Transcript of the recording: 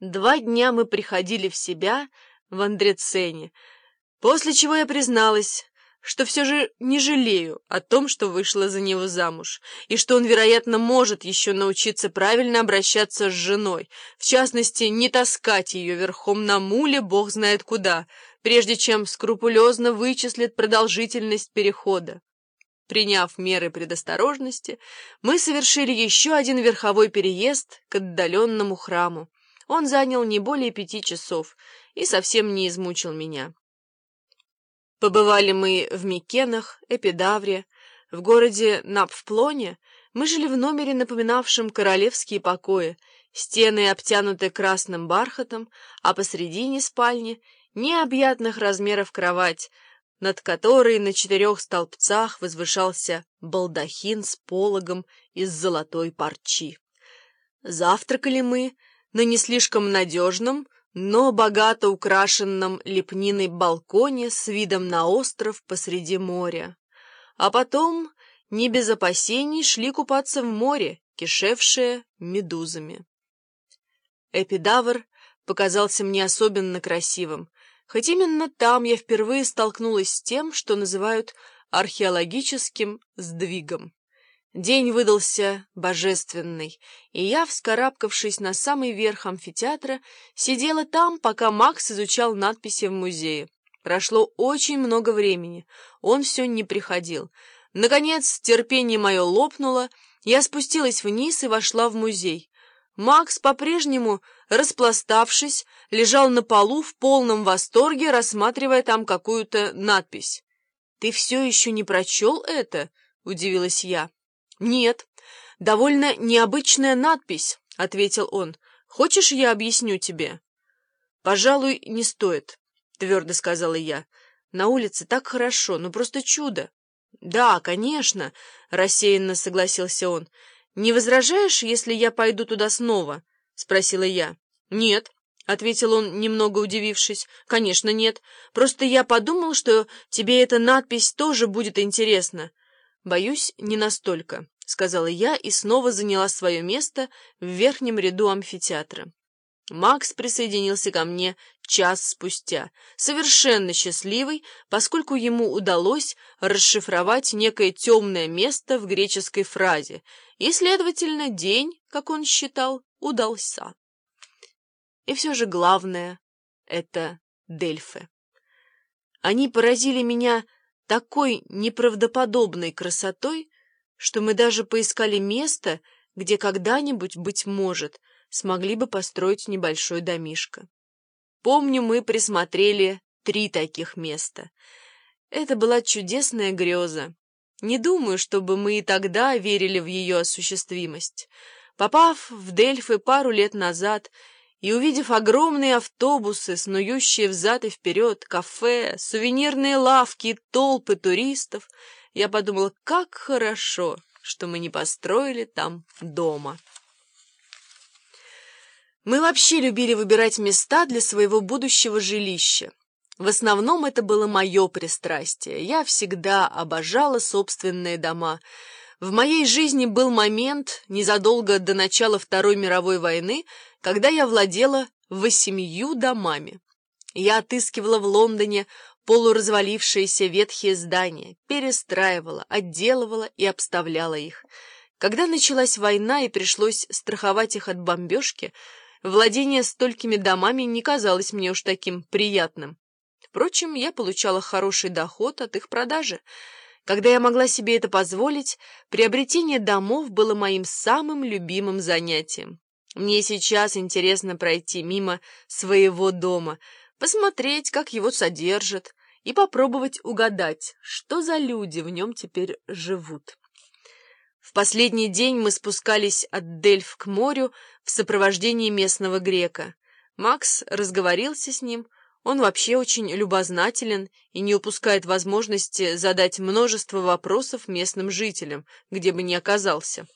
Два дня мы приходили в себя в Андрецене, после чего я призналась, что все же не жалею о том, что вышла за него замуж, и что он, вероятно, может еще научиться правильно обращаться с женой, в частности, не таскать ее верхом на муле бог знает куда, прежде чем скрупулезно вычислит продолжительность перехода. Приняв меры предосторожности, мы совершили еще один верховой переезд к отдаленному храму. Он занял не более пяти часов и совсем не измучил меня. Побывали мы в Микенах, Эпидавре, в городе Напвплоне. Мы жили в номере, напоминавшем королевские покои, стены обтянуты красным бархатом, а посредине спальни необъятных размеров кровать, над которой на четырех столбцах возвышался балдахин с пологом из золотой парчи. Завтракали мы на не слишком надежном, но богато украшенном лепниной балконе с видом на остров посреди моря. А потом, не без опасений, шли купаться в море, кишевшее медузами. Эпидавр показался мне особенно красивым, хоть именно там я впервые столкнулась с тем, что называют археологическим сдвигом. День выдался божественный, и я, вскарабкавшись на самый верх амфитеатра, сидела там, пока Макс изучал надписи в музее. Прошло очень много времени, он все не приходил. Наконец, терпение мое лопнуло, я спустилась вниз и вошла в музей. Макс, по-прежнему распластавшись, лежал на полу в полном восторге, рассматривая там какую-то надпись. «Ты все еще не прочел это?» — удивилась я. «Нет, довольно необычная надпись», — ответил он. «Хочешь, я объясню тебе?» «Пожалуй, не стоит», — твердо сказала я. «На улице так хорошо, ну просто чудо». «Да, конечно», — рассеянно согласился он. «Не возражаешь, если я пойду туда снова?» — спросила я. «Нет», — ответил он, немного удивившись. «Конечно, нет. Просто я подумал, что тебе эта надпись тоже будет интересна. «Боюсь, не настолько», — сказала я и снова заняла свое место в верхнем ряду амфитеатра. Макс присоединился ко мне час спустя, совершенно счастливый, поскольку ему удалось расшифровать некое темное место в греческой фразе, и, следовательно, день, как он считал, удался. И все же главное — это Дельфы. Они поразили меня такой неправдоподобной красотой, что мы даже поискали место, где когда-нибудь, быть может, смогли бы построить небольшой домишко. Помню, мы присмотрели три таких места. Это была чудесная греза. Не думаю, чтобы мы и тогда верили в ее осуществимость. Попав в Дельфы пару лет назад, и, увидев огромные автобусы, снующие взад и вперед, кафе, сувенирные лавки толпы туристов, я подумала, как хорошо, что мы не построили там дома. Мы вообще любили выбирать места для своего будущего жилища. В основном это было мое пристрастие. Я всегда обожала собственные дома. В моей жизни был момент, незадолго до начала Второй мировой войны, когда я владела восемью домами. Я отыскивала в Лондоне полуразвалившиеся ветхие здания, перестраивала, отделывала и обставляла их. Когда началась война и пришлось страховать их от бомбежки, владение столькими домами не казалось мне уж таким приятным. Впрочем, я получала хороший доход от их продажи. Когда я могла себе это позволить, приобретение домов было моим самым любимым занятием. Мне сейчас интересно пройти мимо своего дома, посмотреть, как его содержат, и попробовать угадать, что за люди в нем теперь живут. В последний день мы спускались от Дельф к морю в сопровождении местного грека. Макс разговорился с ним, он вообще очень любознателен и не упускает возможности задать множество вопросов местным жителям, где бы ни оказался.